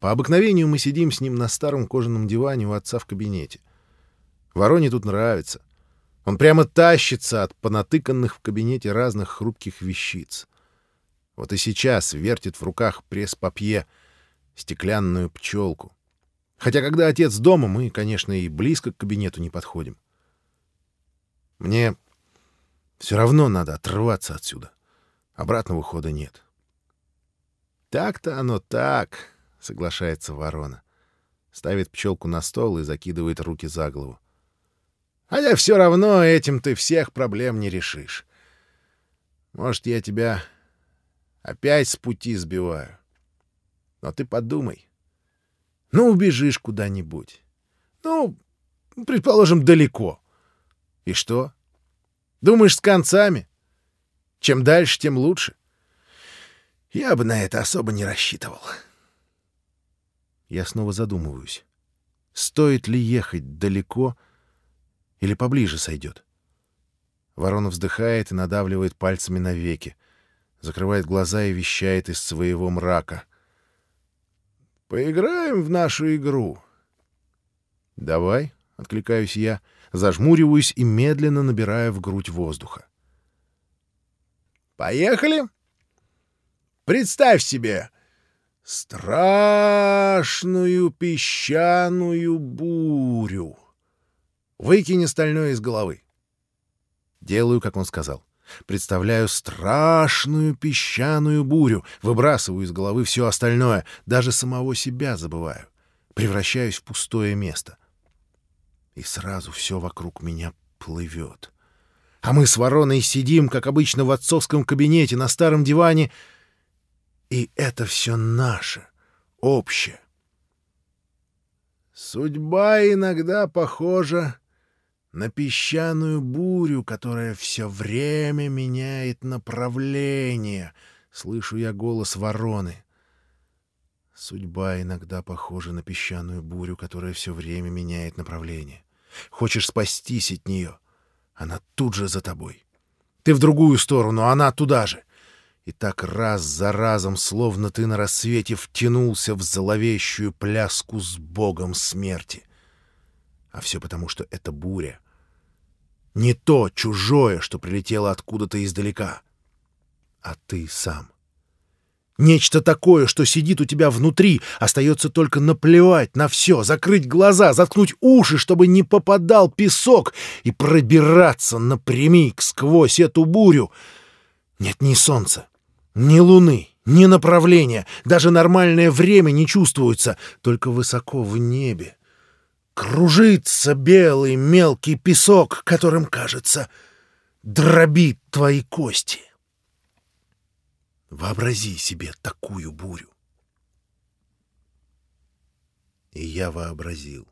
По обыкновению мы сидим с ним на старом кожаном диване у отца в кабинете. Вороне тут нравится. Он прямо тащится от понатыканных в кабинете разных хрупких вещиц. Вот и сейчас вертит в руках пресс-папье, стеклянную пчелку. Хотя когда отец дома, мы, конечно, и близко к кабинету не подходим. Мне все равно надо отрываться отсюда. Обратного хода нет. «Так-то оно так», — соглашается ворона. Ставит пчелку на стол и закидывает руки за голову. «А я все равно этим ты всех проблем не решишь. Может, я тебя опять с пути сбиваю. Но ты подумай. Ну, убежишь куда-нибудь. Ну, предположим, далеко. И что? Думаешь, с концами? Чем дальше, тем лучше. Я бы на это особо не рассчитывал. Я снова задумываюсь. Стоит ли ехать далеко или поближе сойдет? Ворона вздыхает и надавливает пальцами на веки, закрывает глаза и вещает из своего мрака. «Поиграем в нашу игру». «Давай», — откликаюсь я, зажмуриваюсь и медленно набираю в грудь воздуха. «Поехали!» «Представь себе страшную песчаную бурю. Выкини стальное из головы». Делаю, как он сказал. Представляю страшную песчаную бурю, выбрасываю из головы все остальное, даже самого себя забываю, превращаюсь в пустое место. И сразу все вокруг меня плывет. А мы с вороной сидим, как обычно, в отцовском кабинете на старом диване, и это все наше, общее. Судьба иногда похожа на песчаную бурю, которая все время меняет направление. Слышу я голос вороны. Судьба иногда похожа на песчаную бурю, которая все время меняет направление. Хочешь спастись от нее, она тут же за тобой. Ты в другую сторону, она туда же. И так раз за разом, словно ты на рассвете втянулся в зловещую пляску с богом смерти. А все потому, что это буря. Не то чужое, что прилетело откуда-то издалека, а ты сам. Нечто такое, что сидит у тебя внутри, остается только наплевать на все, закрыть глаза, заткнуть уши, чтобы не попадал песок, и пробираться напрямик сквозь эту бурю. Нет ни солнца, ни луны, ни направления, даже нормальное время не чувствуется, только высоко в небе кружится белый мелкий песок, которым, кажется, дробит твои кости. Вообрази себе такую бурю. И я вообразил.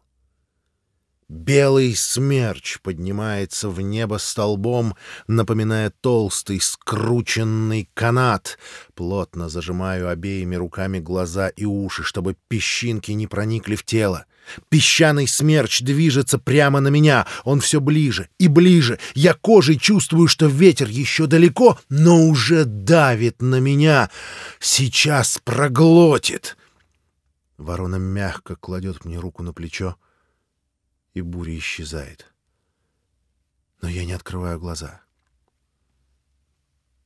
Белый смерч поднимается в небо столбом, напоминая толстый скрученный канат. Плотно зажимаю обеими руками глаза и уши, чтобы песчинки не проникли в тело. Песчаный смерч движется прямо на меня. Он все ближе и ближе. Я кожей чувствую, что ветер еще далеко, но уже давит на меня. Сейчас проглотит. Ворона мягко кладет мне руку на плечо, и буря исчезает. Но я не открываю глаза.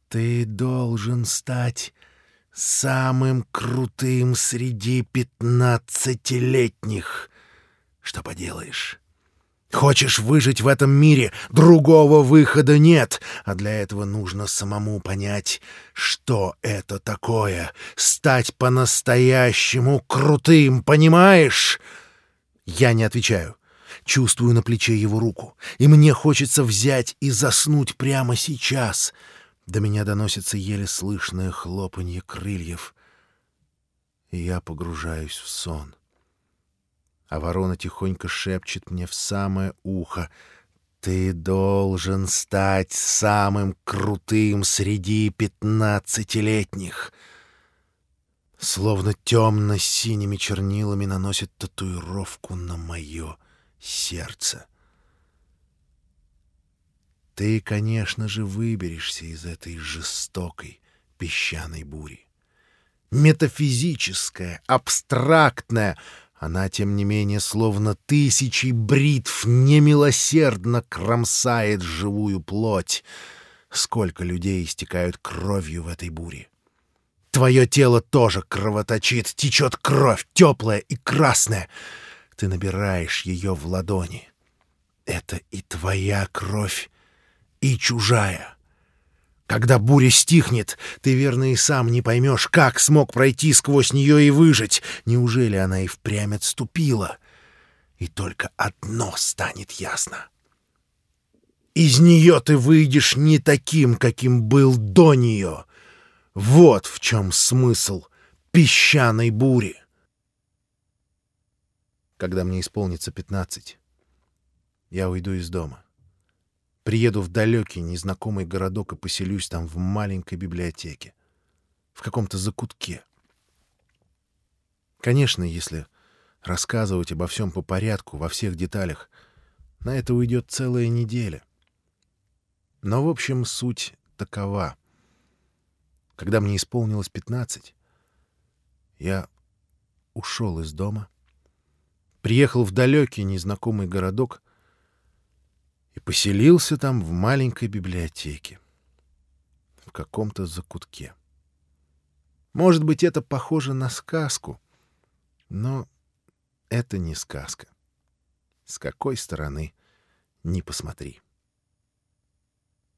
«Ты должен стать самым крутым среди пятнадцатилетних. Что поделаешь? Хочешь выжить в этом мире, другого выхода нет, а для этого нужно самому понять, что это такое — стать по-настоящему крутым, понимаешь? Я не отвечаю. Чувствую на плече его руку, и мне хочется взять и заснуть прямо сейчас. До меня доносится еле слышное хлопанье крыльев, и я погружаюсь в сон. А ворона тихонько шепчет мне в самое ухо — ты должен стать самым крутым среди пятнадцатилетних. Словно темно-синими чернилами наносит татуировку на мое сердце. Ты, конечно же, выберешься из этой жестокой песчаной бури. метафизическая, абстрактная. Она, тем не менее, словно тысячи бритв немилосердно кромсает живую плоть. Сколько людей истекают кровью в этой буре. Твое тело тоже кровоточит, течет кровь, теплая и красная. Ты набираешь ее в ладони. Это и твоя кровь, и чужая. Когда буря стихнет, ты, верно, и сам не поймешь, как смог пройти сквозь нее и выжить. Неужели она и впрямь отступила? И только одно станет ясно. Из нее ты выйдешь не таким, каким был до нее. Вот в чем смысл песчаной бури. Когда мне исполнится пятнадцать, я уйду из дома. Приеду в далекий, незнакомый городок и поселюсь там в маленькой библиотеке, в каком-то закутке. Конечно, если рассказывать обо всем по порядку, во всех деталях, на это уйдет целая неделя. Но, в общем, суть такова. Когда мне исполнилось пятнадцать, я ушел из дома, приехал в далекий незнакомый городок и поселился там в маленькой библиотеке, в каком-то закутке. Может быть, это похоже на сказку, но это не сказка. С какой стороны — не посмотри.